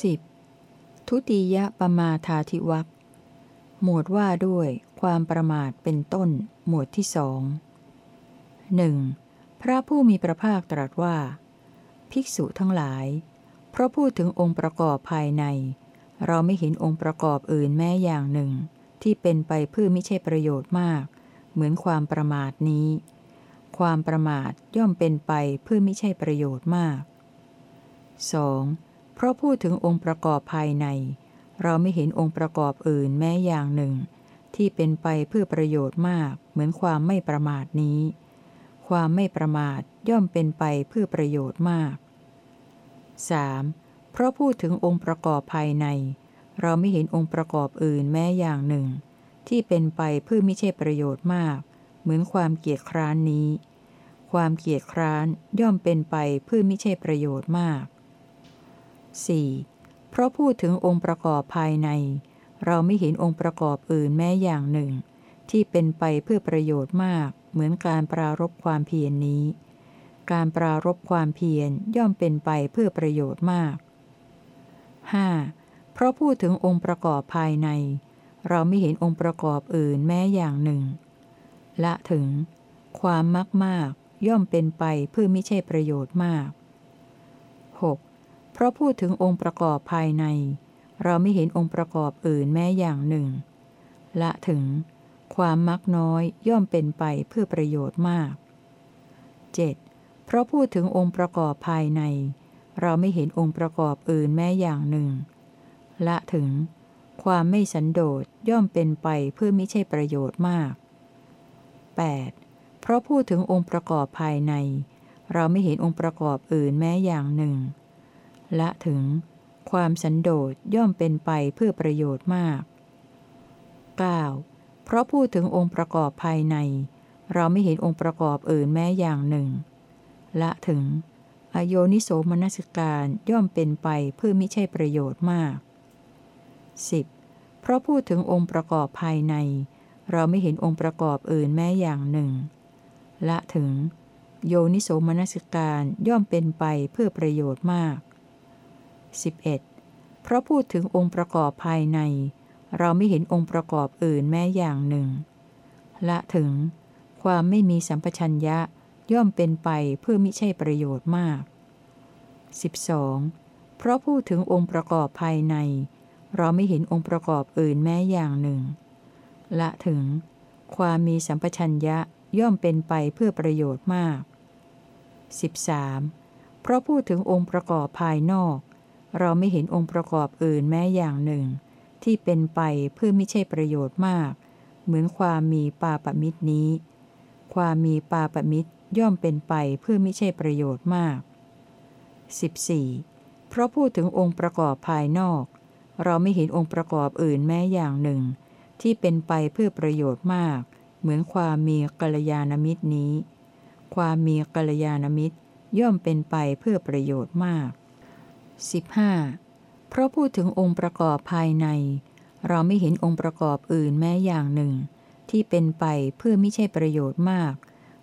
10. ทุติยปมาทาธิวัคหมวดว่าด้วยความประมาทเป็นต้น หมวดที่สองหนึ่งพระผู้มีพระภาคตรัสว่า ภิกษุทั้งหลาย เพราะพูดถึงองค์ประกอบภายใน เราไม่เห็นองค์ประกอบอื่นแม้อย่างหนึ่ง ที่เป็นไปเพื่อไม่ใช่ประโยชน์มาก เหมือนความประมาทนี้ ความประมาทย่อมเป็นไปเพื่อไม่ใช่ประโยชน์มาก 2. เพราะพูดถึงองค์ประกอบภายใน เราไม่เห็นองค์ประกอบอื่นแม้อย่างหนึ่ง ที่เป็นไปเพื่อประโยชน์มากเหมือนความไม่ประมาทนี้ ความไม่ประมาทย่อมเป็นไปเพื่อประโยชน์มาก 3. เพราะพูดถึงองค์ประกอบภายใน เราไม่เห็นองค์ประกอบอื่นแม้อย่างหนึ่ง ที่เป็นไปเพื่อไม่ใช่ประโยชน์มาก เหมือนความเกียจคร้านนี้ ความเกียจคร้านย่อมเป็นไปเพื่อไม่ใช่ประโยชน์มาก 4. เพราะพูดถึงองค์ประกอบภายใน เราไม่เห็นองค์ประกอบอื่นแม้อย่างหนึ่ง ที่เป็นไปเพื่อประโยชน์มาก เหมือนการปรารบความเพียรนนี้ การปรารบความเพียรย่อมเป็นไปเพื่อประโยชน์มาก 5. เพราะพูดถึงองค์ประกอบภายใน เราไม่เห็นองค์ประกอบอื่นแม้อย่างหนึ่ง ละถึง ความมักมากย่อมเป็นไปเพื่อไม่ใช่ประโยชน์มาก 6. เพราะพูดถึงองค์ประกอบภายใน เราไม่เห็นองค์ประกอบอื่นแม้อย่างหนึ่ง ละถึง ความมักน้อยย่อมเป็นไปเพื่อประโยชน์มาก 7. เพราะพูดถึงองค์ประกอบภายใน เราไม่เห็นองค์ประกอบอื่นแม้อย่างหนึ่ง ละถึง ความไม่สันโดษย่อมเป็นไปเพื่อไม่ใช่ประโยชน์มาก 8. เพราะพูดถึงองค์ประกอบภายใน เราไม่เห็นองค์ประกอบอื่นแม้อย่างหนึ่ง ละถึง ความสันโดษย่อมเป็นไปเพื่อประโยชน์มาก 9. เพราะพูดถึงองค์ประกอบภายใน เราไม่เห็นองค์ประกอบอื่นแม้อย่างหนึ่ง ละถึง อโยนิโสมนสิการย่อมเป็นไปเพื่อไม่ใช่ประโยชน์มาก 10. เพราะพูดถึงองค์ประกอบภายใน เราไม่เห็นองค์ประกอบอื่นแม้อย่างหนึ่ง ละถึง โยนิโสมนสิการย่อมเป็นไปเพื่อประโยชน์มาก 11. เพราะพูดถึงองค์ประกอบภายใน เราไม่เห็นองค์ประกอบอื่นแม้อย่างหนึ่ง ละถึง ความไม่มีสัมปชัญญะย่อมเป็นไปเพื่อมิใช่ประโยชน์มาก 12. เพราะพูดถึงองค์ประกอบภายใน เราไม่เห็นองค์ประกอบอื่นแม้อย่างหนึ่ง ละถึง ความมีสัมปชัญญะย่อมเป็นไปเพื่อประโยชน์มาก 13. เพราะพูดถึงองค์ประกอบภายนอก เราไม่เห็นองค์ประกอบอื่นแม้อย่างหนึ่ง ที่เป็นไปเพื่อไม่ใช่ประโยชน์มาก เหมือนความมีปาปมิตรนี้ ความมีปาปมิตรย่อมเป็นไปเพื่อไม่ใช่ประโยชน์มาก 14. เพราะพูดถึงองค์ประกอบภายนอก เราไม่เห็นองค์ประกอบอื่นแม้อย่างหนึ่ง ที่เป็นไปเพื่อประโยชน์มาก เหมือนความมีกัลยาณมิตรนี้ ความมีกัลยาณมิตรย่อมเป็นไปเพื่อประโยชน์มาก 15. เพราะพูดถึงองค์ประกอบภายใน เราไม่เห็นองค์ประกอบอื่นแม้อย่างหนึ่ง ที่เป็นไปเพื่อไม่ใช่ประโยชน์มาก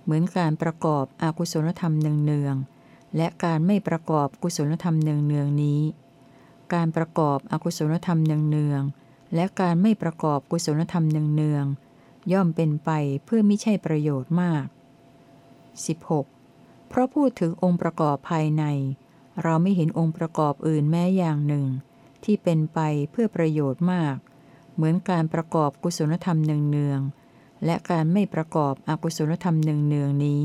เหมือนการประกอบอกุศลธรรมเนืองๆและการไม่ประกอบกุศลธรรมเนืองๆนี้ การประกอบอกุศลธรรมเนืองๆและการไม่ประกอบกุศลธรรมเนืองๆย่อมเป็นไปเพื่อไม่ใช่ประโยชน์มาก 16. เพราะพูดถึงองค์ประกอบภายใน เราไม่เห็นองค์ประกอบอื่นแม้อย่างหนึ่ง ที่เป็นไปเพื่อประโยชน์มาก เหมือนการประกอบกุศลธรรมเนืองๆและการไม่ประกอบอกุศลธรรมเนืองๆนี้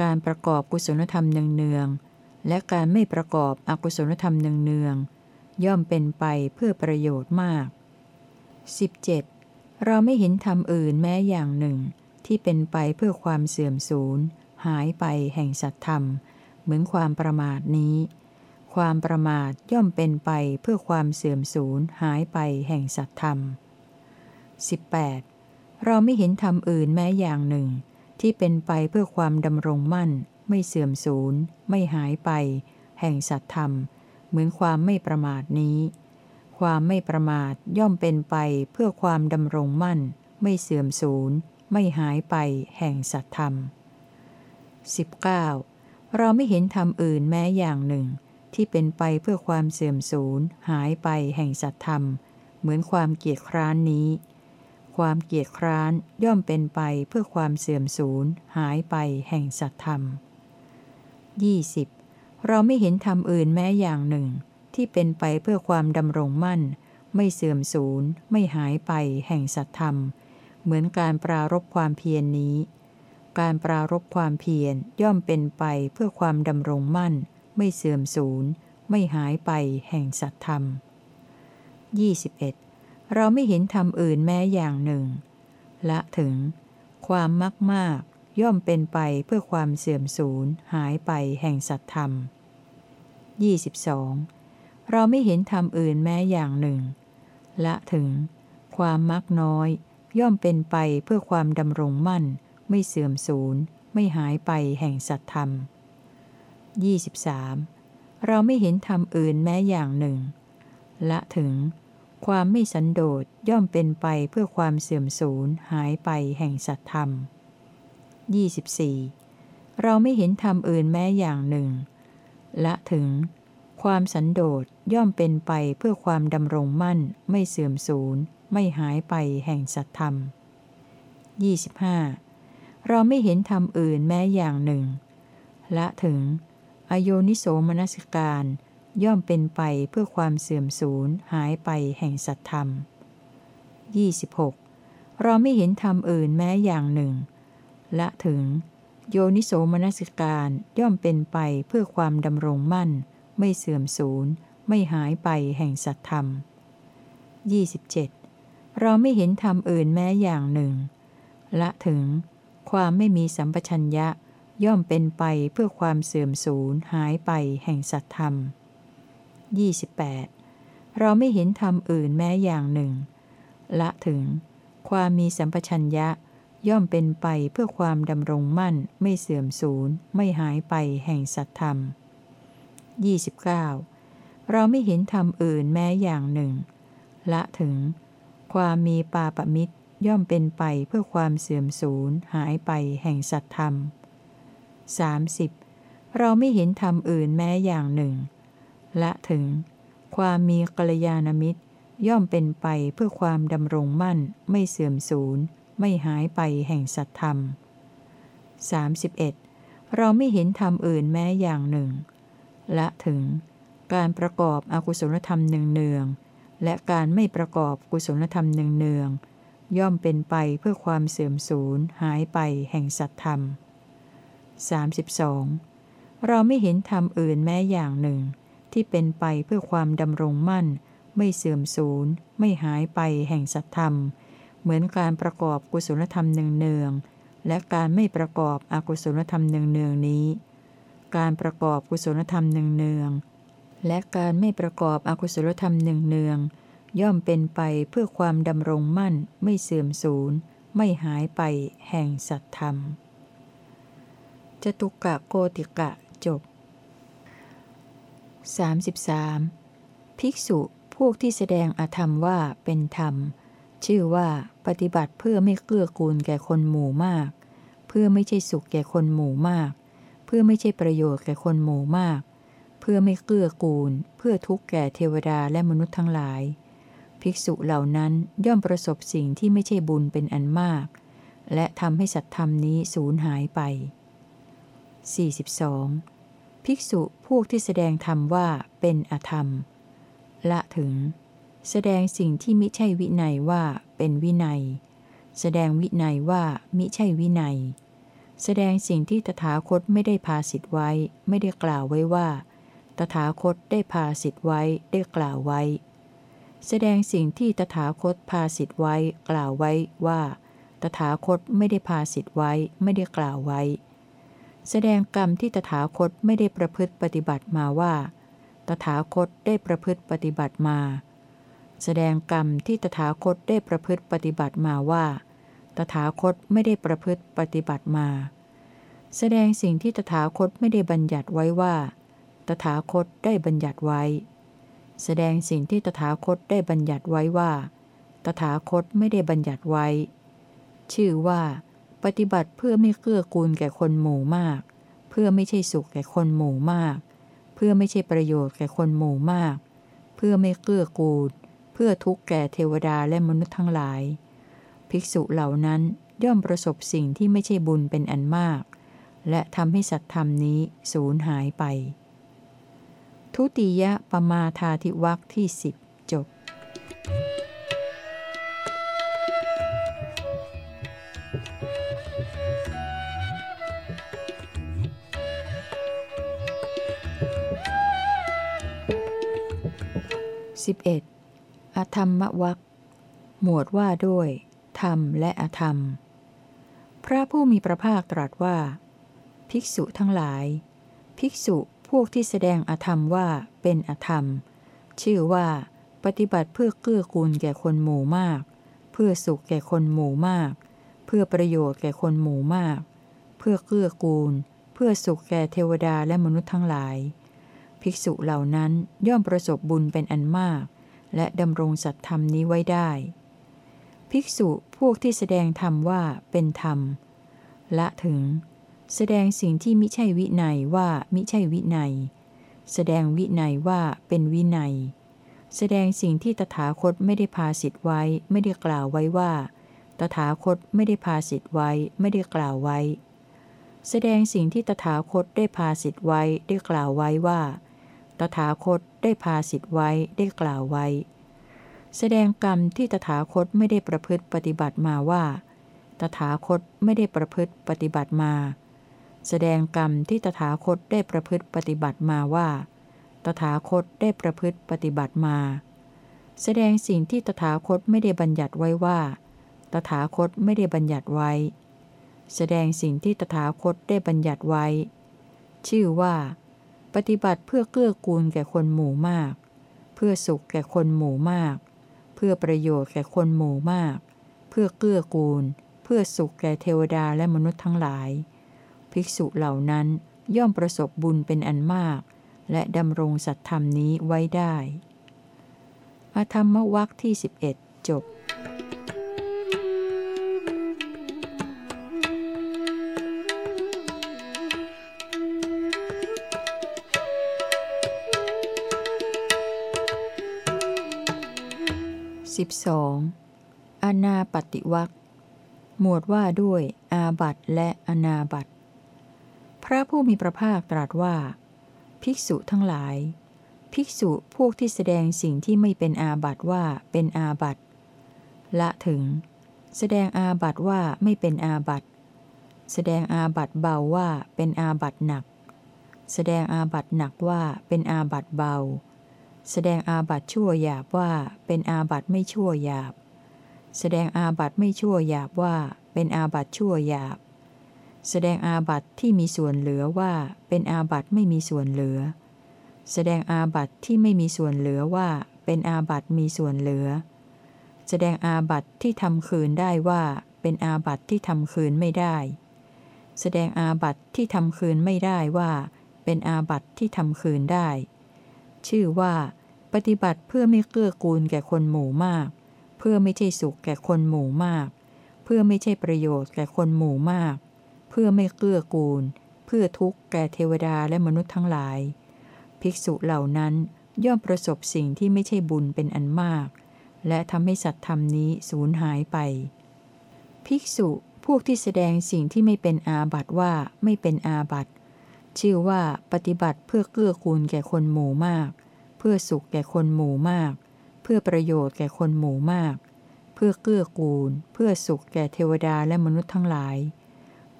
การประกอบกุศลธรรมเนืองๆและการไม่ประกอบอกุศลธรรมเนืองๆย่อมเป็นไปเพื่อประโยชน์มาก 17. เราไม่เห็นธรรมอื่นแม้อย่างหนึ่ง ที่เป็นไปเพื่อความเสื่อมสูญหายไปแห่งสัตธรรม เหมือนความประมาทนี้ ความประมาทย่อมเป็นไปเพื่อความเสื่อมสูญหายไปแห่งสัตธรรม 18. เราไม่เห็นธรรมอื่นแม้อย่างหนึ่ง ที่เป็นไปเพื่อความดำรงมั่น ไม่เสื่อมสูญ ไม่หายไป แห่งสัตธรรม เหมือนความไม่ประมาทนี้ ความไม่ประมาทย่อมเป็นไปเพื่อความดำรงมั่น ไม่เสื่อมสูญ ไม่หายไป แห่งสัตธรรม 19. เราไม่เห็นธรรมอื่นแม้อย่างหนึ่ง ที่เป็นไปเพื่อความเสื่อมสูญหายไปแห่งสัตธรรม เหมือนความเกียจคร้านนี้ ความเกียจคร้านย่อมเป็นไปเพื่อความเสื่อมสูญหายไปแห่งสัตธรรม 20. เราไม่เห็นธรรมอื่นแม้อย่างหนึ่ง ที่เป็นไปเพื่อความดำรงมั่น ไม่เสื่อมสูญไม่หายไปแห่งสัตธรรม เหมือนการปรารบความเพียรนนี้ การปรารบความเพียรย่อมเป็นไปเพื่อความดำรงมั่น ไม่เสื่อมสูญ ไม่หายไปแห่งสัตธรรม 21. เราไม่เห็นธรรมอื่นแม้อย่างหนึ่ง ละถึง ความมากมากย่อมเป็นไปเพื่อความเสื่อมสูญ หายไปแห่งสัตธรรม 22. เราไม่เห็นธรรมอื่นแม้อย่างหนึ่ง ละถึง ความมักน้อย ย่อมเป็นไปเพื่อความดำรงมั่น ไม่เสื่อมสูญ ไม่หายไปแห่งสัตธรรม 23. เราไม่เห็นธรรมอื่นแม้อย่างหนึ่ง ละถึง ความไม่สันโดษย่อมเป็นไปเพื่อความเสื่อมสูญหายไปแห่งสัตธรรม 24. เราไม่เห็นธรรมอื่นแม้อย่างหนึ่ง ละถึง ความสันโดษย่อมเป็นไปเพื่อความดำรงมั่น ไม่เสื่อมสูญ ไม่หายไปแห่งสัตธรรม 25. เราไม่เห็นธรรมอื่นแม้อย่างหนึ่ง ละถึง อโยนิโสมนสิการ ย่อมเป็นไปเพื่อความเสื่อมสูญหายไปแห่งสัตธรรม 26. เราไม่เห็นธรรมอื่นแม้อย่างหนึ่ง ละถึง โยนิโสมนสิการย่อมเป็นไปเพื่อความดำรงมั่น ไม่เสื่อมสูญไม่หายไปแห่งสัตธรรม 27. เราไม่เห็นธรรมอื่นแม้อย่างหนึ่ง ละถึง ความไม่มีสัมปชัญญะ ย่อมเป็นไปเพื่อความเสื่อมสูญหายไปแห่งสัตธรรม 28. เราไม่เห็นธรรมอื่นแม้อย่างหนึ่ง ละถึง ความมีสัมปชัญญะ ย่อมเป็นไปเพื่อความดำรงมั่น ไม่เสื่อมสูญไม่หายไปแห่งสัตธรรม 29. เราไม่เห็นธรรมอื่นแม้อย่างหนึ่ง ละถึง ความมีปาปมิตร ย่อมเป็นไปเพื่อความเสื่อมสูญหายไปแห่งสัตธรรม 30. เราไม่เห็นธรรมอื่นแม้อย่างหนึ่ง และถึง ความมีกัลยาณมิตร ย่อมเป็นไปเพื่อความดำรงมั่น ไม่เสื่อมสูญไม่หายไปแห่งสัตธรรม 31. เราไม่เห็นธรรมอื่นแม้อย่างหนึ่ง และถึง การประกอบอกุศลธรรมหนึ่งเนืองและการไม่ประกอบกุศลธรรมหนึ่งเนือง ย่อมเป็นไปเพื่อความเสื่อมสูญหายไปแห่งสัตธรรม 32. เราไม่เห็นธรรมอื่นแม้อย่างหนึ่ง ที่เป็นไปเพื่อความดำรงมั่น ไม่เสื่อมสูญไม่หายไปแห่งสัตธรรม เหมือนการประกอบกุศลธรรมเนืองๆและการไม่ประกอบอกุศลธรรมเนืองๆนี้ การประกอบกุศลธรรมเนืองๆและการไม่ประกอบอกุศลธรรมเนืองๆ ย่อมเป็นไปเพื่อความดำรงมั่นไม่เสื่อมสูญ ไม่หายไปแห่งสัตธรรม จตุกะโกติกะจบ 33. ภิกษุพวกที่แสดงอธรรมว่าเป็นธรรม ชื่อว่าปฏิบัติเพื่อไม่เกื้อกูลแก่คนหมู่มาก เพื่อไม่ใช่สุขแก่คนหมู่มาก เพื่อไม่ใช่ประโยชน์แก่คนหมู่มากเพื่อไม่เกื้อกูล เพื่อทุกข์แก่เทวดาและมนุษย์ทั้งหลาย ภิกษุเหล่านั้นย่อมประสบสิ่งที่ไม่ใช่บุญเป็นอันมาก และทำให้สัตธรรมนี้สูญหายไป 42. ภิกษุพวกที่แสดงธรรมว่าเป็นอธรรม ละถึง แสดงสิ่งที่มิใช่วินัยว่าเป็นวินัย แสดงวินัยว่ามิใช่วินัย แสดงสิ่งที่ตถาคตไม่ได้พาสิทธไว้ ไม่ได้กล่าวไว้ว่า ตถาคตได้พาสิทธไว้ได้กล่าวไว้ แสดงสิ่งที่ตถาคตพาสิทธไว้ กล่าวไว้ว่า ตถาคตไม่ได้พาสิทธไว้ไม่ได้กล่าวไว้ แสดงกรรมที่ตถาคตไม่ได้ประพฤติปฏิบัติมาว่า ตถาคตได้ประพฤติปฏิบัติมา แสดงกรรมที่ตถาคตได้ประพฤติปฏิบัติมาว่า ตถาคตไม่ได้ประพฤติปฏิบัติมา แสดงสิ่งที่ตถาคตไม่ได้บัญญัติไว้ว่า ตถาคตได้บัญญัติไว้ แสดงสิ่งที่ตถาคตได้บัญญัติไว้ว่า ตถาคตไม่ได้บัญญัติไว้ ชื่อว่า ปฏิบัติเพื่อไม่เกื้อกูลแก่คนหมู่มาก เพื่อไม่ใช่สุขแก่คนหมู่มาก เพื่อไม่ใช่ประโยชน์แก่คนหมู่มาก เพื่อไม่เกื้อกูล เพื่อทุกข์แก่เทวดาและมนุษย์ทั้งหลาย ภิกษุเหล่านั้นย่อมประสบสิ่งที่ไม่ใช่บุญเป็นอันมาก และทำให้สัตธรรมนี้สูญหายไป ทุติยปมาทาธิวักที่สิบจบ 11. อธรรมวักหมวดว่าด้วย ธรรมและอธรรม พระผู้มีพระภาคตรัสว่า ภิกษุทั้งหลาย ภิกษุ พวกที่แสดงอธรรมว่าเป็นอธรรม ชื่อว่า ปฏิบัติเพื่อเกื้อกูลแก่คนหมู่มาก เพื่อสุขแก่คนหมู่มาก เพื่อประโยชน์แก่คนหมู่มาก เพื่อเกื้อกูล เพื่อสุขแก่เทวดาและมนุษย์ทั้งหลาย ภิกษุเหล่านั้นย่อมประสบบุญเป็นอันมาก และดำรงสัตธรรมนี้ไว้ได้ ภิกษุพวกที่แสดงธรรมว่าเป็นธรรม ละถึง แสดงสิ่งที่มิใช่วินัยว่ามิใช่วินัย แสดงวินัยว่าเป็นวินัย แสดงสิ่งที่ตถาคตไม่ได้พาสิทธไว้ไม่ได้กล่าวไว้ว่า ตถาคตไม่ได้พาสิทธไว้ไม่ได้กล่าวไว้ แสดงสิ่งที่ตถาคตได้พาสิทธไว้ได้กล่าวไว้ว่า ตถาคตได้พาสิทธไว้ได้กล่าวไว้ แสดงกรรมที่ตถาคตไม่ได้ประพฤติปฏิบัติมาว่า ตถาคตไม่ได้ประพฤติปฏิบัติมา แสดงกรรมที่ตถาคตได้ประพฤติปฏิบัติมาว่า ตถาคตได้ประพฤติปฏิบัติมา แสดงสิ่งที่ตถาคตไม่ได้บัญญัติไว้ว่า ตถาคตไม่ได้บัญญัติไว้ แสดงสิ่งที่ตถาคตได้บัญญัติไว้ ชื่อว่า ปฏิบัติเพื่อเกื้อกูลแก่คนหมู่มาก เพื่อสุขแก่คนหมู่มาก เพื่อประโยชน์แก่คนหมู่มาก เพื่อเกื้อกูล เพื่อสุขแก่เทวดาและมนุษย์ทั้งหลาย ภิกษุเหล่านั้นย่อมประสบบุญเป็นอันมาก และดำรงสัตธรรมนี้ไว้ได้ อธรรมวักที่ 11 จบ 12. อนาปฏิวักหมวดว่าด้วยอาบัตและอนาบัตพ ระผู้มีพระภาคตรัสว่า ภิกษุทั้งหลาย ภิกษุพวกที่แสดงสิ่งที่ไม่เป็นอาบัติว่าเป็นอาบัติละถึง แสดงอาบัติว่าไม่เป็นอาบัติแสดงอาบัติเบาว่าเป็นอาบัติหนัก แสดงอาบัติหนักว่าเป็นอาบัติเบา แสดงอาบัติชั่วหยาบว่าเป็นอาบัติไม่ชั่วหยาบ แสดงอาบัติไม่ชั่วหยาบว่าเป็นอาบัติชั่วหยาบ แสดงอาบัตที่มีส่วนเหลือว่าเป็นอาบัตไม่มีส่วนเหลือ แสดงอาบัตที่ไม่มีส่วนเหลือว่าเป็นอาบัตมีส่วนเหลือ แสดงอาบัตที่ทำคืนได้ว่าเป็นอาบัตที่ทำคืนไม่ได้ แสดงอาบัตที่ทำคืนไม่ได้ว่าเป็นอาบัตที่ทำคืนได้ ชื่อว่า ปฏิบัติเพื่อไม่เกื้อกูลแก่คนหมู่มาก เพื่อไม่ใช่สุขแก่คนหมู่มาก เพื่อไม่ใช่ประโยชน์แก่คนหมู่มาก เพื่อไม่เกื้อกูล เพื่อทุกข์แก่เทวดาและมนุษย์ทั้งหลาย ภิกษุเหล่านั้นย่อมประสบสิ่งที่ไม่ใช่บุญเป็นอันมาก และทำให้สัตธรรมนี้สูญหายไป ภิกษุพวกที่แสดงสิ่งที่ไม่เป็นอาบัตว่าไม่เป็นอาบัตชื่อว่าปฏิบัติเพื่อเกื้อกูลแก่คนหมู่มาก เพื่อสุขแก่คนหมู่มาก เพื่อประโยชน์แก่คนหมู่มาก เพื่อเกื้อกูล เพื่อสุขแก่เทวดาและมนุษย์ทั้งหลาย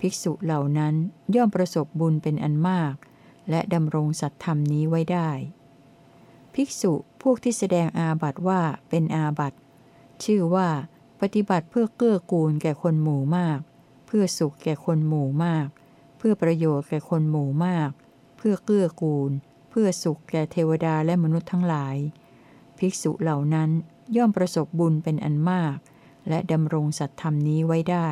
ภิกษุเหล่านั้นย่อมประสบบุญเป็นอันมาก และดำรงสัตธรรมนี้ไว้ได้ ภิกษุพวกที่แสดงอาบัตว่าเป็นอาบัตชื่อว่า ปฏิบัติเพื่อเกื้อกูลแก่คนหมู่มาก เพื่อสุขแก่คนหมู่มาก เพื่อประโยชน์แก่คนหมู่มาก เพื่อเกื้อกูล เพื่อสุขแก่เทวดาและมนุษย์ทั้งหลาย ภิกษุเหล่านั้นย่อมประสบบุญเป็นอันมาก และดำรงสัตธรรมนี้ไว้ได้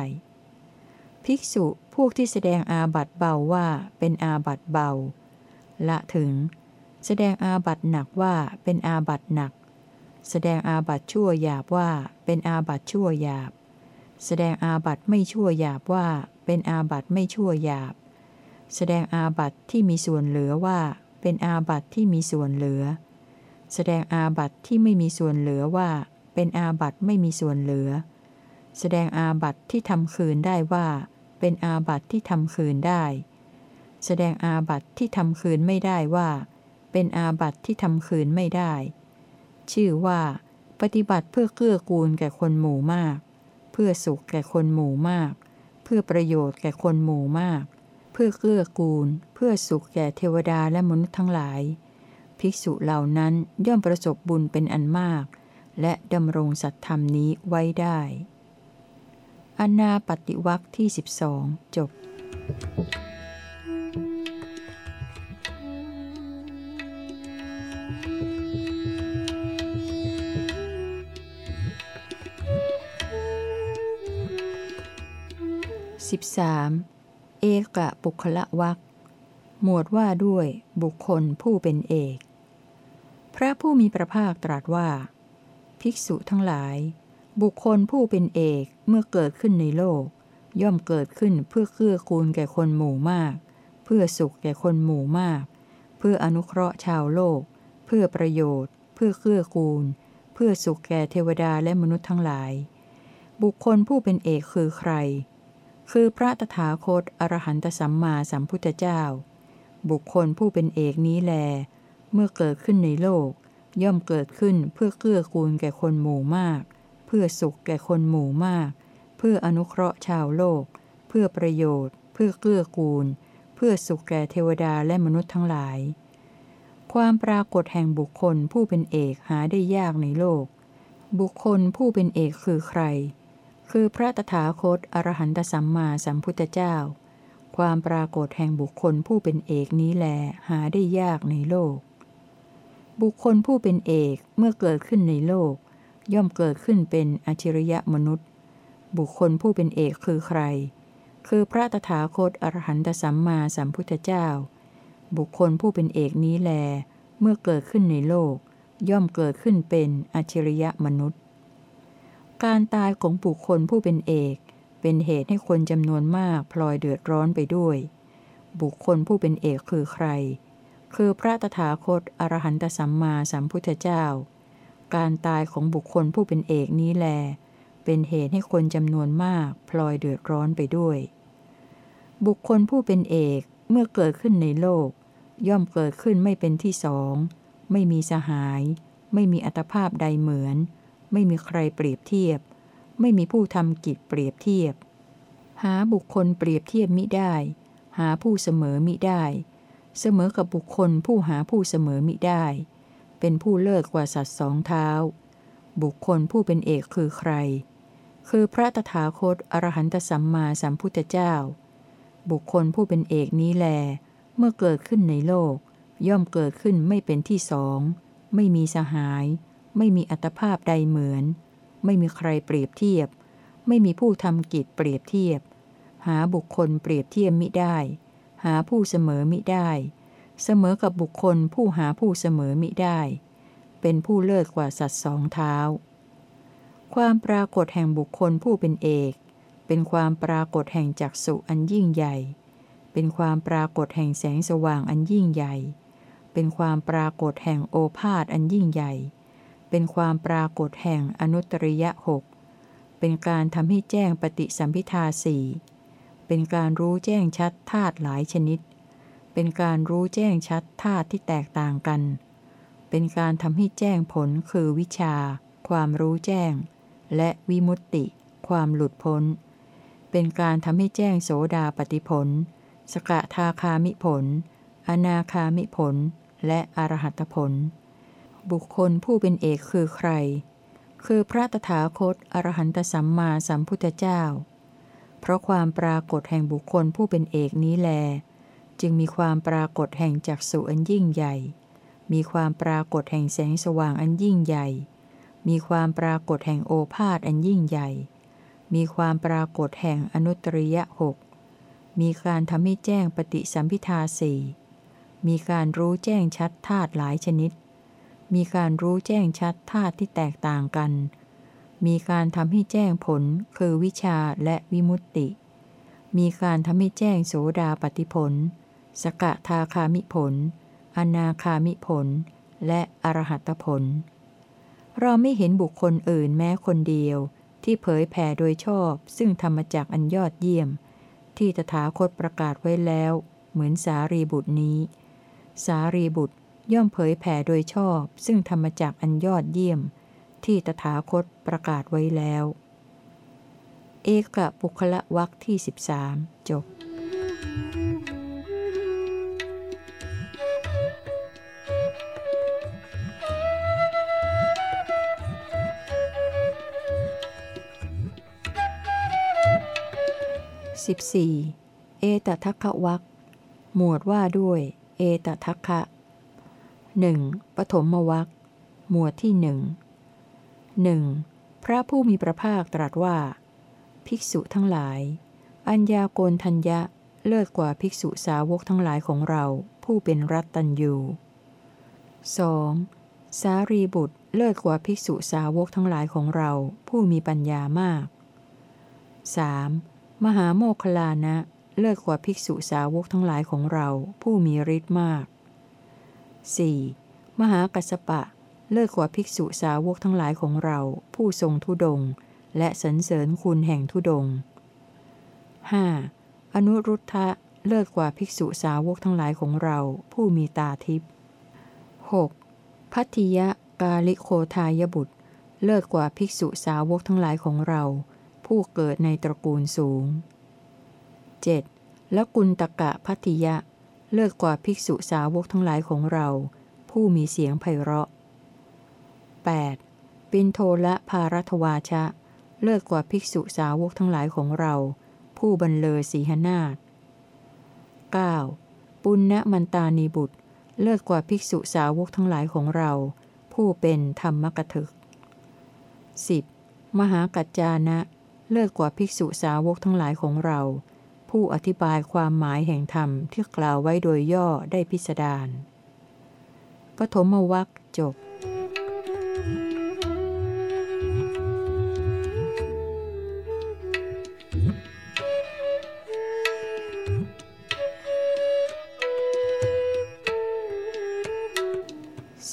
ภิกษุพวกที่แสดงอาบัตเบาว่าเป็นอาบัตเบา ละถึง แสดงอาบัตหนักว่าเป็นอาบัตหนัก แสดงอาบัตชั่วหยาบว่าเป็นอาบัตชั่วหยาบ แสดงอาบัตไม่ชั่วหยาบว่าเป็นอาบัตไม่ชั่วหยาบ แสดงอาบัตที่มีส่วนเหลือว่าเป็นอาบัตที่มีส่วนเหลือ แสดงอาบัตที่ไม่มีส่วนเหลือว่า เป็นอาบัตไม่มีส่วนเหลือ แสดงอาบัตที่ทำคืนได้ว่า เป็นอาบัติที่ทำคืนได้ แสดงอาบัติที่ทำคืนไม่ได้ว่า เป็นอาบัติที่ทำคืนไม่ได้ ชื่อว่า ปฏิบัติเพื่อเกื้อกูลแก่คนหมู่มาก เพื่อสุขแก่คนหมู่มาก เพื่อประโยชน์แก่คนหมู่มาก เพื่อเกื้อกูล เพื่อสุขแก่เทวดาและมนุษย์ทั้งหลาย ภิกษุเหล่านั้นย่อมประสบบุญเป็นอันมาก และดำรงสัตธรรมนี้ไว้ได้ อนาปฏิวักที่ 12 จบ 13. เอกะปุคละวักหมวดว่าด้วยบุคคลผู้เป็นเอก พระผู้มีพระภาคตรัสว่า ภิกษุทั้งหลาย บุคคลผู้เป็นเอกเมื่อเกิดขึ้นในโลก ย่อมเกิดขึ้นเพื่อเกื้อกูลแก่คนหมู่มาก เพื่อสุขแก่คนหมู่มาก เพื่ออนุเคราะห์ชาวโลก เพื่อประโยชน์ เพื่อเกื้อกูล เพื่อสุขแก่เทวดาและมนุษย์ทั้งหลาย บุคคลผู้เป็นเอกคือใคร คือพระตถาคตอรหันตสัมมาสัมพุทธเจ้า บุคคลผู้เป็นเอกนี้แล เมื่อเกิดขึ้นในโลก ย่อมเกิดขึ้นเพื่อเกื้อกูลแก่คนหมู่มากเเพื่อสุขแก่คนหมู่มาก เพื่ออนุเคราะห์ชาวโลก เพื่อประโยชน์ เพื่อเกื้อกูล เพื่อสุขแก่เทวดาและมนุษย์ทั้งหลาย ความปรากฏแห่งบุคคลผู้เป็นเอกหาได้ยากในโลก บุคคลผู้เป็นเอกคือใคร คือพระตถาคตอรหันตสัมมาสัมพุทธเจ้า ความปรากฏแห่งบุคคลผู้เป็นเอกนี้แลหาได้ยากในโลก บุคคลผู้เป็นเอกเมื่อเกิดขึ้นในโลก ย่อมเกิดขึ้นเป็นอชิริยะมนุษย์ บุคคลผู้เป็นเอกคือใคร คือพระตถาคตอรหันตสัมมาสัมพุทธเจ้า บุคคลผู้เป็นเอกนี้แล เมื่อเกิดขึ้นในโลก ย่อมเกิดขึ้นเป็นอชิริยะมนุษย์ การตายของบุคคลผู้เป็นเอก เป็นเหตุให้คนจำนวนมากพลอยเดือดร้อนไปด้วย บุคคลผู้เป็นเอกคือใคร คือพระตถาคตอรหันตสัมมาสัมพุทธเจ้า การตายของบุคคลผู้เป็นเอกนี้แล เป็นเหตุให้คนจำนวนมากพลอยเดือดร้อนไปด้วย บุคคลผู้เป็นเอกเมื่อเกิดขึ้นในโลก ย่อมเกิดขึ้นไม่เป็นที่สอง ไม่มีสหาย ไม่มีอัตภาพใดเหมือน ไม่มีใครเปรียบเทียบ ไม่มีผู้ทำกิจเปรียบเทียบ หาบุคคลเปรียบเทียบมิได้ หาผู้เสมอมิได้ เสมอกับบุคคลผู้หาผู้เสมอมิได้ เป็นผู้เลิศกว่าสัตว์สองเท้า บุคคลผู้เป็นเอกคือใคร คือพระตถาคตอรหันตสัมมาสัมพุทธเจ้า บุคคลผู้เป็นเอกนี้แล เมื่อเกิดขึ้นในโลก ย่อมเกิดขึ้นไม่เป็นที่สอง ไม่มีสหาย ไม่มีอัตภาพใดเหมือน ไม่มีใครเปรียบเทียบ ไม่มีผู้ทำกิจเปรียบเทียบ หาบุคคลเปรียบเทียบมิได้ หาผู้เสมอมิได้ เสมอกับบุคคลผู้หาผู้เสมอมิได้ เป็นผู้เลิศกว่าสัตว์สองเท้า ความปรากฏแห่งบุคคลผู้เป็นเอก เป็นความปรากฏแห่งจักสุอันยิ่งใหญ่ เป็นความปรากฏแห่งแสงสว่างอันยิ่งใหญ่ เป็นความปรากฏแห่งโอภาษอันยิ่งใหญ่ เป็นความปรากฏแห่งอนุตริยหกเป็นการทำให้แจ้งปฏิสัมพิทาสี่เป็นการรู้แจ้งชัดธาตุหลายชนิด เป็นการรู้แจ้งชัดธาตุที่แตกต่างกัน เป็นการทำให้แจ้งผลคือวิชา ความรู้แจ้ง และวิมุตติ ความหลุดพ้น เป็นการทำให้แจ้งโสดาปฏิผล สกทาคามิผล อนาคามิผล และอรหัตผล บุคคลผู้เป็นเอกคือใคร คือพระตถาคตอรหันตสัมมาสัมพุทธเจ้า เพราะความปรากฏแห่งบุคคลผู้เป็นเอกนี้แล จึงมีความปรากฏแห่งจักสุอันยิ่งใหญ่ มีความปรากฏแห่งแสงสว่างอันยิ่งใหญ่ มีความปรากฏแห่งโอภาษอันยิ่งใหญ่ มีความปรากฏแห่งอนุตริยหกมีการทำให้แจ้งปฏิสัมพิทาสี่มีการรู้แจ้งชัดธาตุหลายชนิด มีการรู้แจ้งชัดธาตุที่แตกต่างกัน มีการทำให้แจ้งผลคือวิชาและวิมุตติ มีการทำให้แจ้งโสดาปฏิผล สกทาคามิผล อนาคามิผล และอรหัตผล เราไม่เห็นบุคคลอื่นแม้คนเดียว ที่เผยแผ่โดยชอบ ซึ่งธรรมจักอันยอดเยี่ยม ที่ตถาคตประกาศไว้แล้ว เหมือนสารีบุตรนี้ สารีบุตรย่อมเผยแผ่โดยชอบ ซึ่งธรรมจักอันยอดเยี่ยม ที่ตถาคตประกาศไว้แล้ว เอกะปุคละวักที่ 13 จบ 14. เอตทัคคะวักหมวดว่าด้วย เอตทัคคะหนึ่งปฐมวักหมวดที่หนึ่งหนึ่งพระผู้มีพระภาคตรัสว่า ภิกษุทั้งหลาย อัญญาโกณทัญญะเลิศกว่าภิกษุสาวกทั้งหลายของเราผู้เป็นรัตตัญยู 2. สารีบุตรเลิศกว่าภิกษุสาวกทั้งหลายของเราผู้มีปัญญามาก 3. มหาโมคลานะ เลิศกว่าภิกษุสาวกทั้งหลายของเรา ผู้มีฤทธิ์มาก 4. มหากัสปะ เลิศกว่าภิกษุสาวกทั้งหลายของเรา ผู้ทรงทุดง และสรรเสริญคุณแห่งทุดง 5. อนุรุทธะ เลิศกว่าภิกษุสาวกทั้งหลายของเรา ผู้มีตาทิพย์ 6. พัทธิยะกาลิโคทายบุตร เลิศกว่าภิกษุสาวกทั้งหลายของเรา ผู้เกิดในตระกูลสูง 7. และกุลตกะพัทธิยะ เลิศกว่าภิกษุสาวกทั้งหลายของเรา ผู้มีเสียงไพเราะ 8. ปินโทละภารัตวาชะ เลิศกว่าภิกษุสาวกทั้งหลายของเรา ผู้บรรเลอสีหนาฏ 9. ปุณณมันตานีบุตร เลิศกว่าภิกษุสาวกทั้งหลายของเรา ผู้เป็นธรรมกถึก 10. มหากัจจานะ เลิศกว่าภิกษุสาวกทั้งหลายของเรา ผู้อธิบายความหมายแห่งธรรมที่กล่าวไว้โดยย่อได้พิสดารปฐมวัคจบ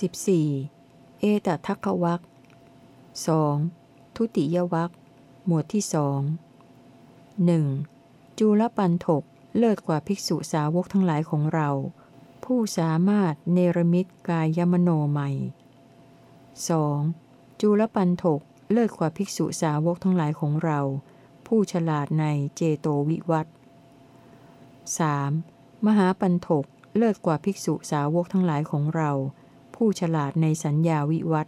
14. เอตทัควักสองทุติยวัก หมวดที่สองหนึ่งจูลปันถกเลิศกว่าภิกษุสาวกทั้งหลายของเรา ผู้สามารถเนรมิตกายมโนใหม่ 2. จูลปันถกเลิศกว่าภิกษุสาวกทั้งหลายของเรา ผู้ฉลาดในเจโตวิวัต 3. มหาปันถกเลิศกว่าภิกษุสาวกทั้งหลายของเรา ผู้ฉลาดในสัญญาวิวัต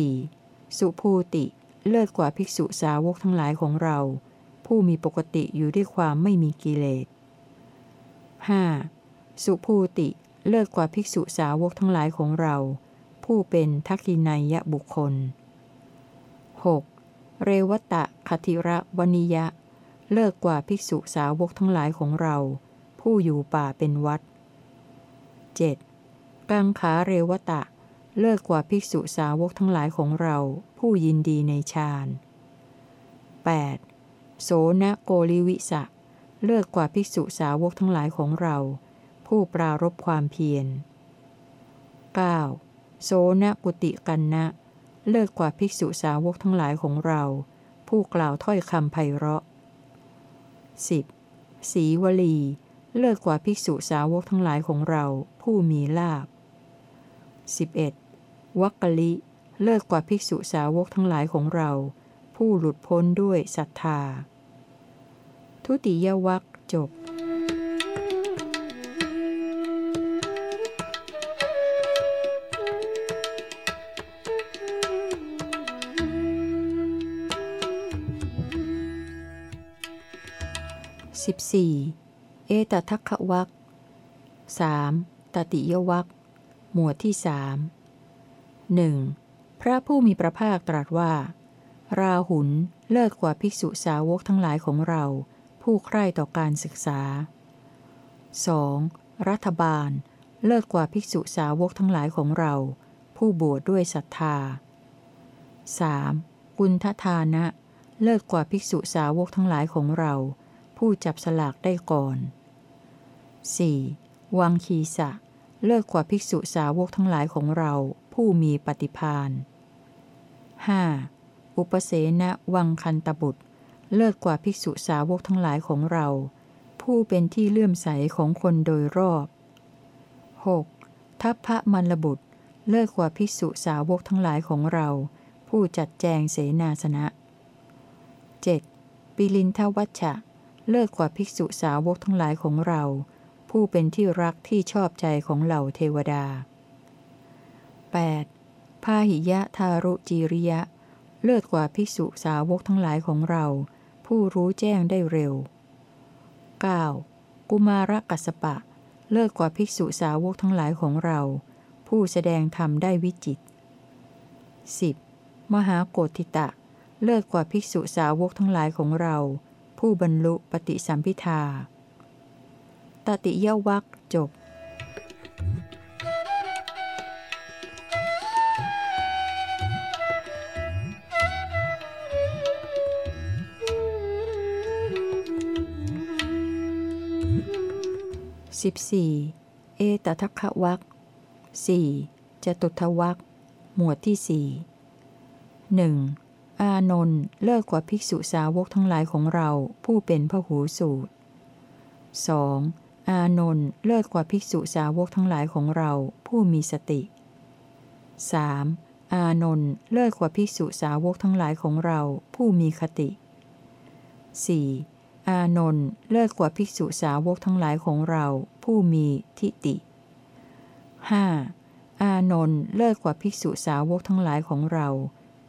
4. สุภูติ เลิศกว่าภิกษุสาวกทั้งหลายของเรา ผู้มีปกติอยู่ด้วยความไม่มีกิเลส 5. สุภูติ เลิศกว่าภิกษุสาวกทั้งหลายของเรา ผู้เป็นทักกินัยยบุคคล 6. เรวตะคติระวนิยะ เลิศกว่าภิกษุสาวกทั้งหลายของเรา ผู้อยู่ป่าเป็นวัด 7. กังขาเรวตะ เลิศกว่าภิกษุสาวกทั้งหลายของเราผู้ยินดีในฌาน 8. โสนโกลิวิสะ เลิศกว่าภิกษุสาวกทั้งหลายของเรา ผู้ปรารบความเพียร 9. โสนกุติกันนะ เลิศกว่าภิกษุสาวกทั้งหลายของเรา ผู้กล่าวถ้อยคำไพเราะ 10. สีวลี เลิศกว่าภิกษุสาวกทั้งหลายของเรา ผู้มีลาบ 11. วักกะลิ เลิศกว่าภิกษุสาวกทั้งหลายของเรา ผู้หลุดพ้นด้วยศรัทธา ทุติยวักจบ 14. เอตทัคขวัก 3. ตติยวักหมวดที่สาม หนึ่งพระผู้มีพระภาคตรัสว่า ราหุลเลิศกว่าภิกษุสาวกทั้งหลายของเรา ผู้ใคร่ต่อการศึกษา 2. รัฐบาล เลิศกว่าภิกษุสาวกทั้งหลายของเรา ผู้บวชดด้วยศรัทธา 3. กุณฑทานะ เลิศกว่าภิกษุสาวกทั้งหลายของเรา ผู้จับสลากได้ก่อน 4. วังคีสะ เลิศกว่าภิกษุสาวกทั้งหลายของเรา ผู้มีปฏิพาน 5. อุปเสนวังคันตบุตร เลิศกว่าภิกษุสาวกทั้งหลายของเรา ผู้เป็นที่เลื่อมใสของคนโดยรอบ 6. ทัพพระมันลบุตร เลิศกว่าภิกษุสาวกทั้งหลายของเรา ผู้จัดแจงเสนาสนะ 7. ปิลินทวัชชะ เลิศกว่าภิกษุสาวกทั้งหลายของเรา ผู้เป็นที่รักที่ชอบใจของเหล่าเทวดา 8. พาหิยะทารุจีริยะ เลิศกว่าภิกษุสาวกทั้งหลายของเรา ผู้รู้แจ้งได้เร็ว 9. กุมารกัสปะ เลิศกว่าภิกษุสาวกทั้งหลายของเรา ผู้แสดงธรรมได้วิจิต 10. มหาโกธิตะ เลิศกว่าภิกษุสาวกทั้งหลายของเรา ผู้บรรลุปฏิสัมพิทาตติยวักจบ 14. เอตทัคคะวักสี่จตุทวักหมวดที่สี่หนึ่งอานนท์เลิกกว่าภิกษุสาวกทั้งหลายของเราผู้เป็นพหูสูตร 2. อานนท์เลิกกว่าภิกษุสาวกทั้งหลายของเราผู้มีสติ 3. อานนท์เลิกกว่าภิกษุสาวกทั้งหลายของเราผู้มีคติ 4. อานนท์เลิกกว่าภิกษุสาวกทั้งหลายของเราผู้มีทิฏฐิ 5. อานนท์เลิกกว่าภิกษุสาวกทั้งหลายของเรา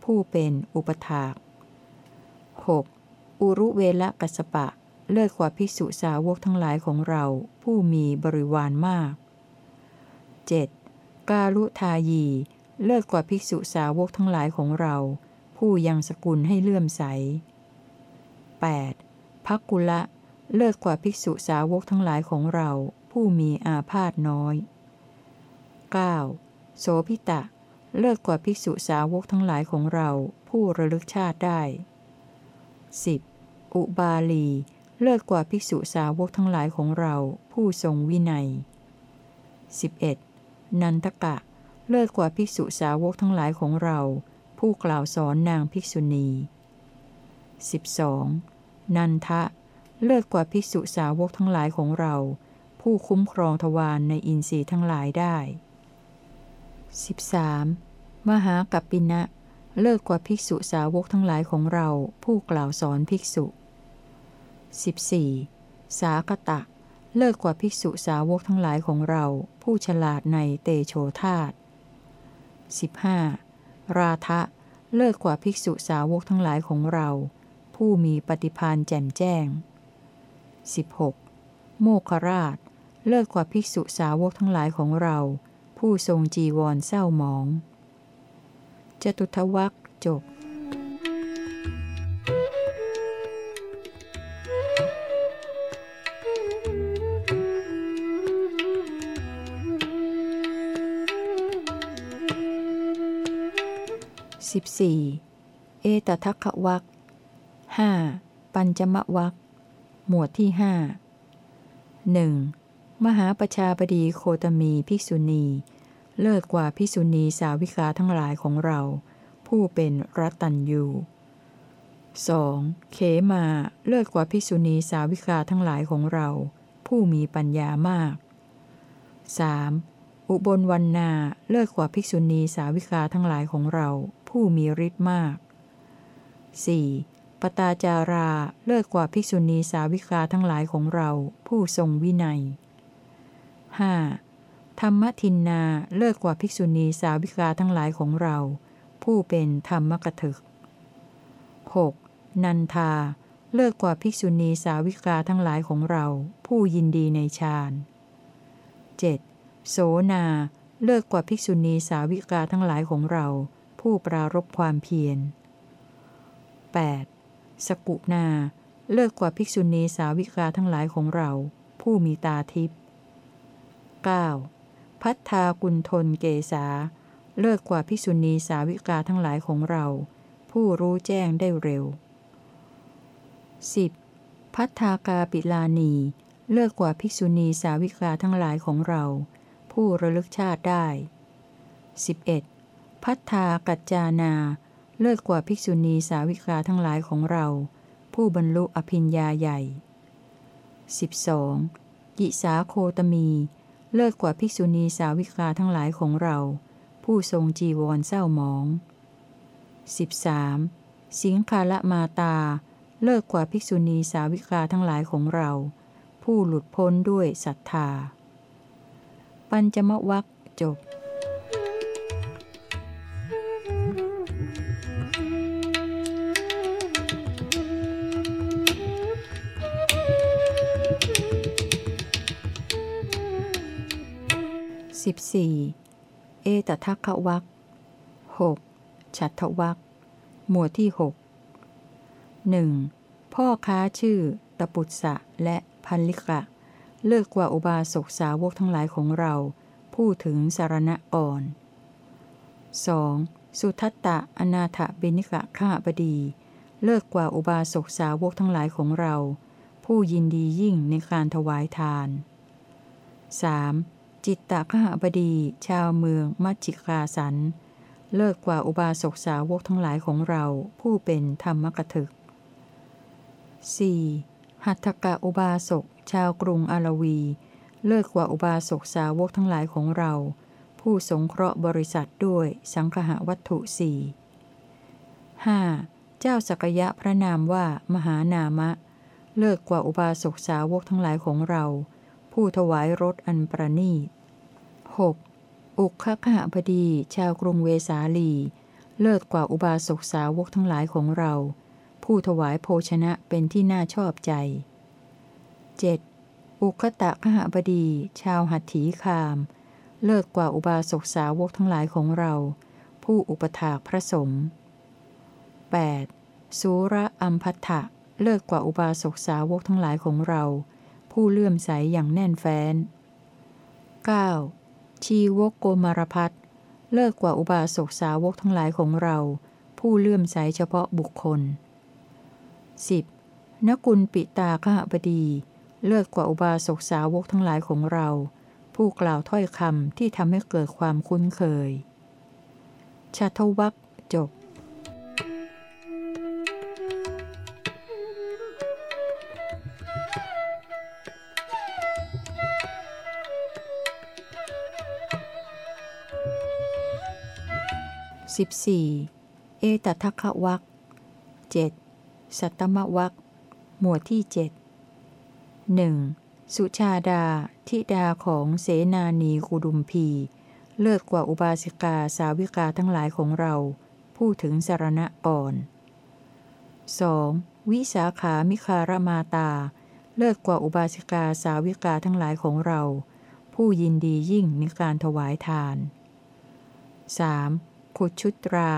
ผู้เป็นอุปถาก 6. อุรุเวละกัสปะ เลิกกว่าภิกษุสาวกทั้งหลายของเรา ผู้มีบริวารมาก 7. กาลุทายี เลิกกว่าภิกษุสาวกทั้งหลายของเรา ผู้ยังสกุลให้เลื่อมใส 8. พักกุละ เลิกกว่าภิกษุสาวกทั้งหลายของเรา ผู้มีอาพาธน้อย 9. โสพิตะ เลิกกว่าภิกษุสาวกทั้งหลายของเรา ผู้ระลึกชาติได้ 10. อุบาลี เลิกกว่าภิกษุสาวกทั้งหลายของเรา ผู้ทรงวินัย 11. นันทกะ เลิกกว่าภิกษุสาวกทั้งหลายของเรา ผู้กล่าวสอนนางภิกษุณี 12. นันทะ เลิกกว่าภิกษุสาวกทั้งหลายของเรา ผู้คุ้มครองทวารในอินทรีย์ทั้งหลายได้ 13. มหากัปปินะ เลิกกว่าภิกษุสาวกทั้งหลายของเรา ผู้กล่าวสอนภิกษุ 14. สากตะ เลิกกว่าภิกษุสาวกทั้งหลายของเรา ผู้ฉลาดในเตโชธาต 15. ราทะ เลิกกว่าภิกษุสาวกทั้งหลายของเรา ผู้มีปฏิพานแจ่มแจ้ง 16. โมคราช เลิกกว่าภิกษุสาวกทั้งหลายของเรา ผู้ทรงจีวรเศร้าหมอง จตุทวักจบ 14. เอตทัคควัก ห้าปัญจมวักหมวดที่ห้าหนึ่งมหาประชาบดีโคตมีภิกษุณี เลิศกว่าภิกษุณีสาวิกาทั้งหลายของเรา ผู้เป็นรัตัญยู 2. เขมาเลิศกว่าภิกษุณีสาวิกาทั้งหลายของเรา ผู้มีปัญญามาก 3. อุบลวันนาเลิศกว่าภิกษุณีสาวิกาทั้งหลายของเรา ผู้มีฤทธิ์มาก 4. ปตาจาราเลิศกว่าภิกษุณีสาวิกาทั้งหลายของเรา ผู้ทรงวินัย 5. ธรรมทินนาเลิศกว่าภิกษุณีสาวิกาทั้งหลายของเรา ผู้เป็นธรรมกถึก 6. นันทา เลิศกว่าภิกษุณีสาวิกาทั้งหลายของเรา ผู้ยินดีในฌาน 7. โสนา เลิศกว่าภิกษุณีสาวิกาทั้งหลายของเรา ผู้ปรารบความเพียร 8. สกุนา เลิศกว่าภิกษุณีสาวิกาทั้งหลายของเรา ผู้มีตาทิพย์ 9. พัฒากุณทนเกษา เลิศกว่าภิกษุณีสาวิกาทั้งหลายของเรา ผู้รู้แจ้งได้เร็ว 10. พัฒากาปิลานี เลิศกว่าภิกษุณีสาวิกาทั้งหลายของเรา ผู้ระลึกชาติได้ 11. พัฒากัจจานา เลิศกว่าภิกษุณีสาวิกาทั้งหลายของเรา ผู้บรรลุอภิญญาใหญ่ 12. กิสาโคตมี เลิศกว่าภิกษุณีสาวิกาทั้งหลายของเรา ผู้ทรงจีวรเศร้าหมอง 13. สิงคาละมาตา เลิศกว่าภิกษุณีสาวิกาทั้งหลายของเรา ผู้หลุดพ้นด้วยศรัทธา ปัญจมวัคจบ 14. เอตทัคขวักหกฉัตทวักหมวดที่หกหนึ่งพ่อค้าชื่อ ตปุตสะและพันลิกะ เลิกกว่าอุบาสกสาวกทั้งหลายของเราผู้ถึงสารณะก่อน 2. สุทัตตะอนาถบินิกะข้าบดี เลิกกว่าอุบาสกสาวกทั้งหลายของเรา ผู้ยินดียิ่งในการถวายทาน 3. จิตตะขหบดี ชาวเมืองมัจจิกาสัน เลิกกว่าอุบาสกสาวกทั้งหลายของเราผู้เป็นธรรมกถึก 4. หัตถกะอุบาสก ชาวกรุงอารวี เลิกกว่าอุบาสกสาวกทั้งหลายของเรา ผู้สงเคราะห์บริษัทด้วยสังคหวัตถุสี่ 5. เจ้าสักยะพระนามว่ามหานามะ เลิกกว่าอุบาสกสาวกทั้งหลายของเรา ผู้ถวายรถอันประณีต 6. อุคขหบดี ชาวกรุงเวสาลี เลิศกว่าอุบาสกสาวกทั้งหลายของเรา ผู้ถวายโภชนะเป็นที่น่าชอบใจ 7. อุคตะขหบดี ชาวหัตถีคาม เลิศกว่าอุบาสกสาวกทั้งหลายของเรา ผู้อุปถากพระสงฆ์ 8. สุระอัมพัทธะเลิศกว่าอุบาสกสาวกทั้งหลายของเรา ผู้เลื่อมใสอย่างแน่นแฟ้น 9. ชีวกโกมารพัฒเลิกกว่าอุบาสกสาวกทั้งหลายของเรา ผู้เลื่อมใสเฉพาะบุคคล 10. นกุลปิตาขหบดี เลิกกว่าอุบาสกสาวกทั้งหลายของเรา ผู้กล่าวถ้อยคำที่ทำให้เกิดความคุ้นเคยชาทวักจบ 14. เอตทัคขวักเจ็ดสัตตมวักหมวดที่เจ็ดหนึ่งสุชาดาทิดาของเสนานีกุดุมพี เลิศกว่าอุบาสิกาสาวิกาทั้งหลายของเราผู้ถึงสารณะก่อน 2. วิสาขามิคารมาตา เลิศกว่าอุบาสิกาสาวิกาทั้งหลายของเรา ผู้ยินดียิ่งในการถวายทาน 3. ขุชุตรา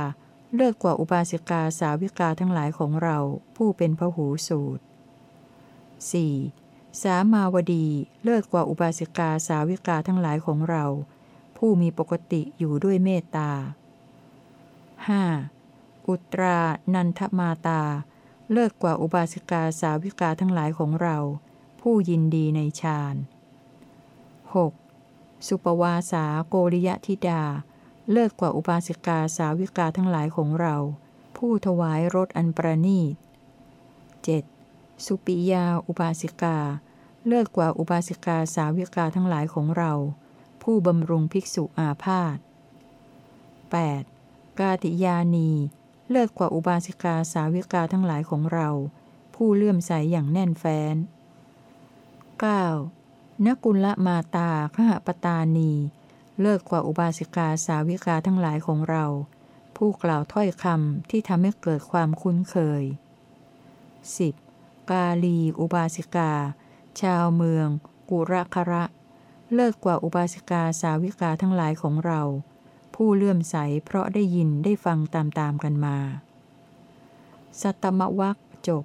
เลิศกว่าอุบาสิกาสาวิกาทั้งหลายของเรา ผู้เป็นพหูสูตร 4. สามาวดี เลิศกว่าอุบาสิกาสาวิกาทั้งหลายของเรา ผู้มีปกติอยู่ด้วยเมตตา 5. อุตรานันทมาตา เลิศกว่าอุบาสิกาสาวิกาทั้งหลายของเรา ผู้ยินดีในฌาน 6. สุปวาสาโกริยธิดา เลิศกว่าอุบาสิกาสาวิกาทั้งหลายของเรา ผู้ถวายรถอันประณีต 7. สุปิยาอุบาสิกา เลิศกว่าอุบาสิกาสาวิกาทั้งหลายของเรา ผู้บำรุงภิกษุอาพาธ 8. กาติยานี เลิศกว่าอุบาสิกาสาวิกาทั้งหลายของเรา ผู้เลื่อมใสอย่างแน่นแฟ้น 9. นกุลมาตาขหปตานี เลิศกว่าอุบาสิกาสาวิกาทั้งหลายของเรา ผู้กล่าวถ้อยคำที่ทำให้เกิดความคุ้นเคย 10. กาลี อุบาสิกา ชาวเมือง กุระคระ เลิศกว่าอุบาสิกาสาวิกาทั้งหลายของเรา ผู้เลื่อมใสเพราะได้ยินได้ฟังตามๆกันมา สัตตมวักจบ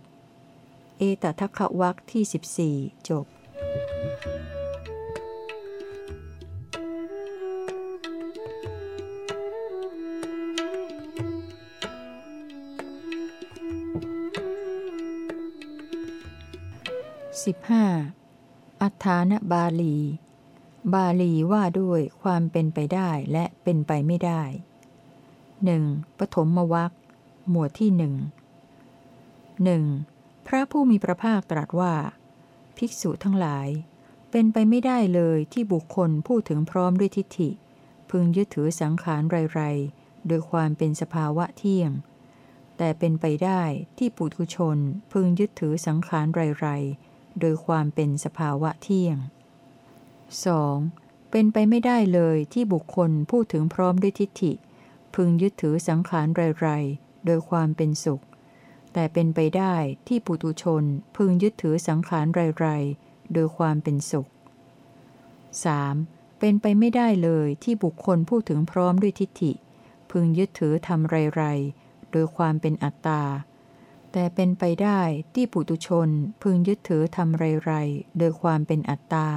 เอตทัคขวักที่ 14 จบ 15. อัฏฐานบาลี บาลีว่าด้วยความเป็นไปได้และเป็นไปไม่ได้หนึ่งปฐมวัคหมวดที่หนึ่งหนึ่งพระผู้มีพระภาคตรัสว่า ภิกษุทั้งหลาย เป็นไปไม่ได้เลยที่บุคคลพูดถึงพร้อมด้วยทิฏฐิ พึงยึดถือสังขารไรๆ โดยความเป็นสภาวะเที่ยง แต่เป็นไปได้ที่ปุถุชนพึงยึดถือสังขารไรๆ โดยความเป็นสภาวะเที่ยง 2. เป็นไปไม่ได้เลยที่บุคคลพูดถึงพร้อมด้วยทิฏฐิ พึงยึดถือสังขารไรๆ โดยความเป็นสุข แต่เป็นไปได้ที่ปุตุชนพึงยึดถือสังขารไรๆ โดยความเป็นสุข 3. เป็นไปไม่ได้เลยที่บุคคลพูดถึงพร้อมด้วยทิฏฐิ พึงยึดถือทำไรๆ โดยความเป็นอัตตา แต่เป็นไปได้ที่ปุตุชนพึงยึดถือทำไรๆโดยความเป็นอัตตา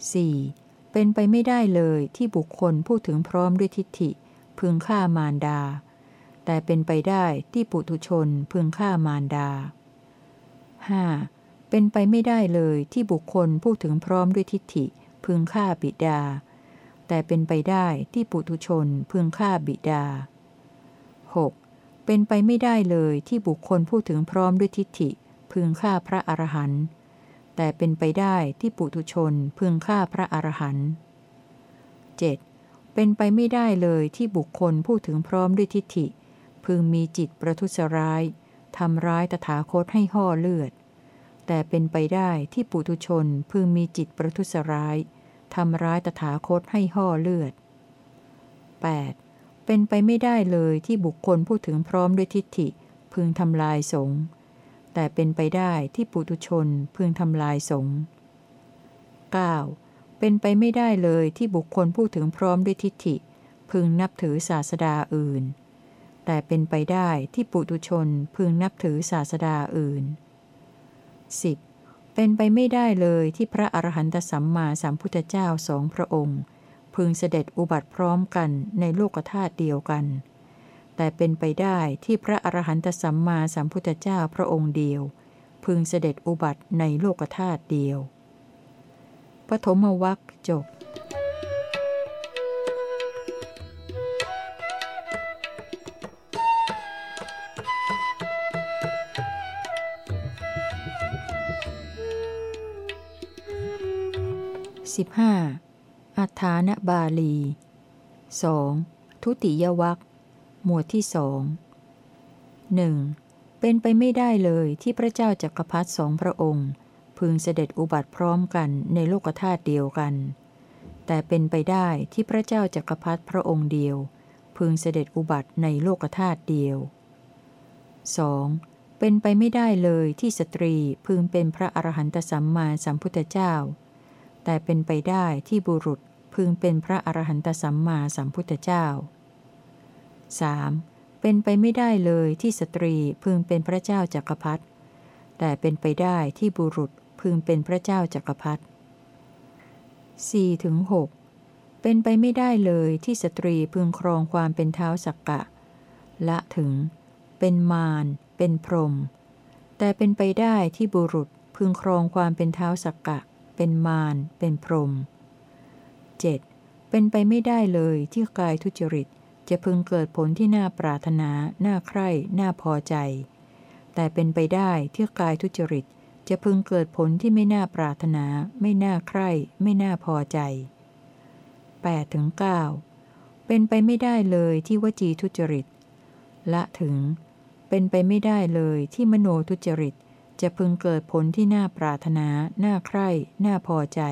4. เป็นไปไม่ได้เลยที่บุคคลพูดถึงพร้อมด้วยทิฏฐิ พึงฆ่ามารดา แต่เป็นไปได้ที่ปุถุชนพึงฆ่ามารดา 5. เป็นไปไม่ได้เลยที่บุคคลพูดถึงพร้อมด้วยทิฏฐิ พึงฆ่าบิดา แต่เป็นไปได้ที่ปุถุชนพึงฆ่าบิดา 6. เป็นไปไม่ได้เลยที่บุคคลพูดถึงพร้อมด้วยทิฏฐิ พึงฆ่าพระอรหันต์แต่เป็นไปได้ที่ปุถุชนพึงฆ่าพระอรหันต์ 7. เป็นไปไม่ได้เลยที่บุคคลพูดถึงพร้อมด้วยทิฏฐิ พึงมีจิตประทุษร้ายทำร้ายตถาคตให้ห่อเลือด แต่เป็นไปได้ที่ปุถุชนพึงมีจิตประทุษร้ายทำร้ายตถาคตให้ห่อเลือด 8. เป็นไปไม่ได้เลยที่บุคคลพูดถึงพร้อมด้วยทิฏฐิ พึงทำลายสงฆ์แต่เป็นไปได้ที่ปุตุชนพึงทำลายสงฆ์ 9. เป็นไปไม่ได้เลยที่บุคคลพูดถึงพร้อมด้วยทิฏฐิ พึงนับถือศาสดาอื่น แต่เป็นไปได้ที่ปุตุชนพึงนับถือศาสดาอื่น 10. เป็นไปไม่ได้เลยที่พระอรหันตสัมมาสัมพุทธเจ้าสองพระองค์ พึงเสด็จอุบัติพร้อมกันในโลกธาตุเดียวกัน แต่เป็นไปได้ที่พระอรหันตสัมมาสัมพุทธเจ้าพระองค์เดียว พึงเสด็จอุบัติในโลกธาตุเดียว ปฐมวัคจบสิบห้า อัฐานบาลีสองทุติยวัคหมวดที่สองหนึ่งเป็นไปไม่ได้เลยที่พระเจ้าจักรพรรดิสองพระองค์ พึงเสด็จอุบัติพร้อมกันในโลกธาตุเดียวกัน แต่เป็นไปได้ที่พระเจ้าจักรพรรดิพระองค์เดียว พึงเสด็จอุบัติในโลกธาตุเดียว 2. เป็นไปไม่ได้เลยที่สตรีพึงเป็นพระอรหันตสัมมาสัมพุทธเจ้า แต่เป็นไปได้ที่บุรุษพึงเป็นพระอรหันตสัมมาสัมพุทธเจ้า 3. เป็นไปไม่ได้เลยที่สตรีพึงเป็นพระเจ้าจักรพรรดิแต่เป็นไปได้ที่บุรุษพึงเป็นพระเจ้าจักรพรรดิ 4. ถึง 6. เป็นไปไม่ได้เลยที่สตรีพึงครองความเป็นเท้าสักกะ ละถึง เป็นมารเป็นพรหมแต่เป็นไปได้ที่บุรุษพึงครองความเป็นเท้าสักกะ เป็นมารเป็นพรหม 7. เป็นไปไม่ได้เลยที่กายทุจริต จะพึงเกิดผลที่น่าปรารถนา น่าใคร่ น่าพอใจ แต่เป็นไปได้ที่กายทุจริต จะพึงเกิดผลที่ไม่น่าปรารถนา ไม่น่าใคร่ ไม่น่าพอใจ8ถึง9เป็นไปไม่ได้เลยที่วจีทุจริต ละถึง เป็นไปไม่ได้เลยที่มโนทุจริต จะพึงเกิดผลที่น่าปรารถนา น่าใคร่ น่าพอใจ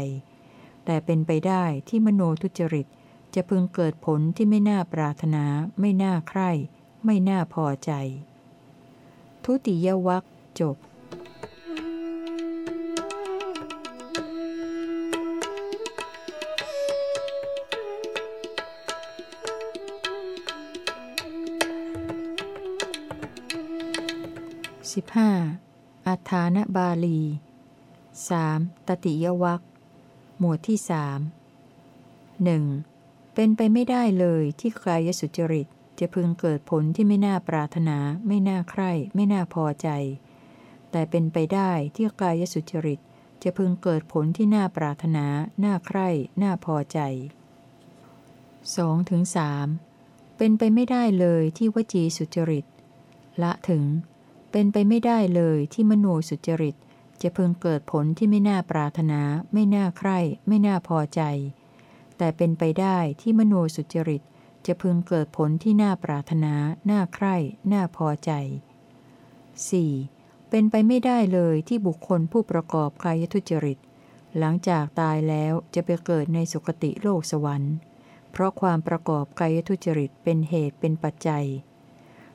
แต่เป็นไปได้ที่มโนทุจริต จะพึงเกิดผลที่ไม่น่าปรารถนา ไม่น่าใคร่ ไม่น่าพอใจ ทุติยวัคจบสิบห้า อัฐานบาลีสามตติยวัคหมวดที่สามหนึ่งเป็นไปไม่ได้เลยที่กายสุจริตจะพึงเกิดผลที่ไม่น่าปรารถนา ไม่น่าใคร่ ไม่น่าพอใจ แต่เป็นไปได้ที่กายสุจริตจะพึงเกิดผลที่น่าปรารถนา น่าใคร่ น่าพอใจ 2-3ถึงเป็นไปไม่ได้เลยที่วจีสุจริต ละถึง เป็นไปไม่ได้เลยที่มโนสุจริต จะพึงเกิดผลที่ไม่น่าปรารถนา ไม่น่าใคร่ ไม่น่าพอใจ แต่เป็นไปได้ที่มโนสุจริต จะพึงเกิดผลที่น่าปรารถนา น่าใคร่ น่าพอใจ 4. เป็นไปไม่ได้เลยที่บุคคลผู้ประกอบกายทุจริต หลังจากตายแล้วจะไปเกิดในสุคติโลกสวรรค์ เพราะความประกอบกายทุจริตเป็นเหตุเป็นปัจจัย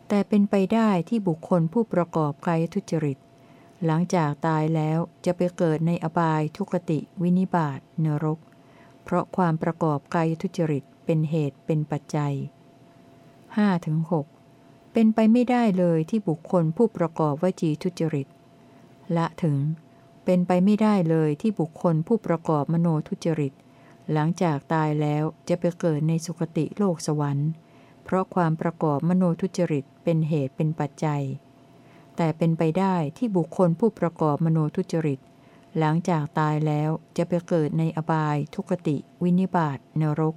แต่เป็นไปได้ที่บุคคลผู้ประกอบกายทุจริต หลังจากตายแล้วจะไปเกิดในอบายทุกติวินิบาตนรก เพราะความประกอบกายทุจริตเป็นเหตุเป็นปัจจัย 5-6 เป็นไปไม่ได้เลยที่บุคคลผู้ประกอบวจีทุจริต ละถึง เป็นไปไม่ได้เลยที่บุคคลผู้ประกอบมโนทุจริต หลังจากตายแล้วจะไปเกิดในสุคติโลกสวรรค์ เพราะความประกอบมโนทุจริตเป็นเหตุเป็นปัจจัย แต่เป็นไปได้ที่บุคคลผู้ประกอบมโนทุจริต หลังจากตายแล้วจะไปเกิดในอบายทุกติ วินิบาตนรก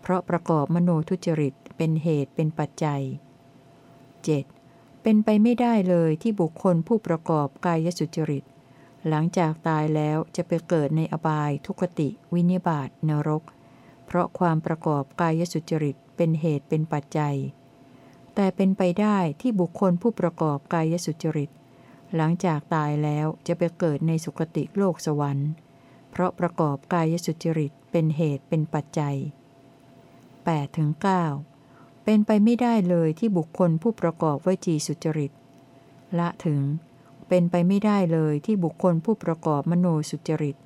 เพราะประกอบมโนทุจริตเป็นเหตุเป็นปัจจัย 7. เป็นไปไม่ได้เลยที่บุคคลผู้ประกอบกายสุจริต หลังจากตายแล้วจะไปเกิดในอบายทุกติ วินิบาตนรก เพราะความประกอบกายสุจริต เป็นเหตุเป็นปัจจัย แต่เป็นไปได้ที่บุคคลผู้ประกอบกายสุจริต หลังจากตายแล้วจะไปเกิดในสุคติโลกสวรรค์ เพราะประกอบกายสุจริตเป็นเหตุเป็นปัจจัย8-9เป็นไปไม่ได้เลยที่บุคคลผู้ประกอบวจีสุจริต ละถึง เป็นไปไม่ได้เลยที่บุคคลผู้ประกอบมโนสุจริต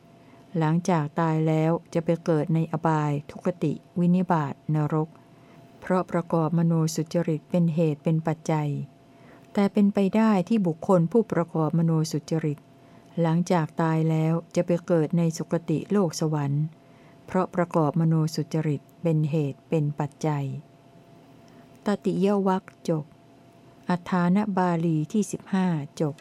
หลังจากตายแล้วจะไปเกิดในอบายทุกติ วินิบาตนรก เพราะประกอบมโนสุจริตเป็นเหตุเป็นปัจจัย แต่เป็นไปได้ที่บุคคลผู้ประกอบมโนสุจริต หลังจากตายแล้วจะไปเกิดในสุคติโลกสวรรค์ เพราะประกอบมโนสุจริตเป็นเหตุเป็นปัจจัย ตติยวัคจบ อัฐานบาลีที่ 15 จบ